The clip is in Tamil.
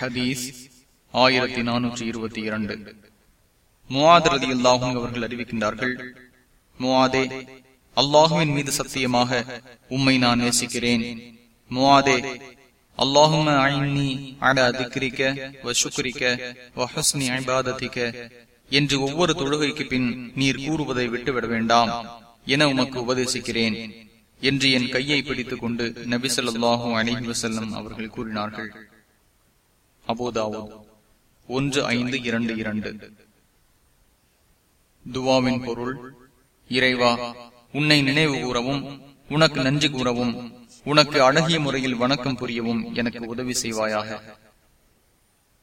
ஹதீஸ் ஆயிரத்தி நானூற்றி இருபத்தி இரண்டு. முவாதரதி அல்லாஹும் அவர்கள் அறிவிக்கின்றார்கள் முவாதே அல்லாஹுவின் மீது சத்தியமாக உம்மை நான் நேசிக்கிறேன். முவாதே அல்லாஹும ஐன்னி அலா திக்ரிக்க வ சுக்ரிக்க வ என்று ஒவ்வொரு தொழுகைக்கு பின் நீர் கூறுவதை விட்டுவிட வேண்டாம் என உமக்கு உபதேசிக்கிறேன் என்று என் கையை பிடித்துக் கொண்டு நபிசல்லாஹூ அலிஹி வசல்லம் அவர்கள் கூறினார்கள். அபோதாவோ ஒன்று ஐந்து இரண்டு இரண்டு. துவாவின் பொருள் இறைவா உன்னை நினைவு கூறவும் உனக்கு நன்றி கூறவும் உனக்கு அழகிய முறையில் வணக்கம் புரியவும் எனக்கு உதவி செய்வாயாக.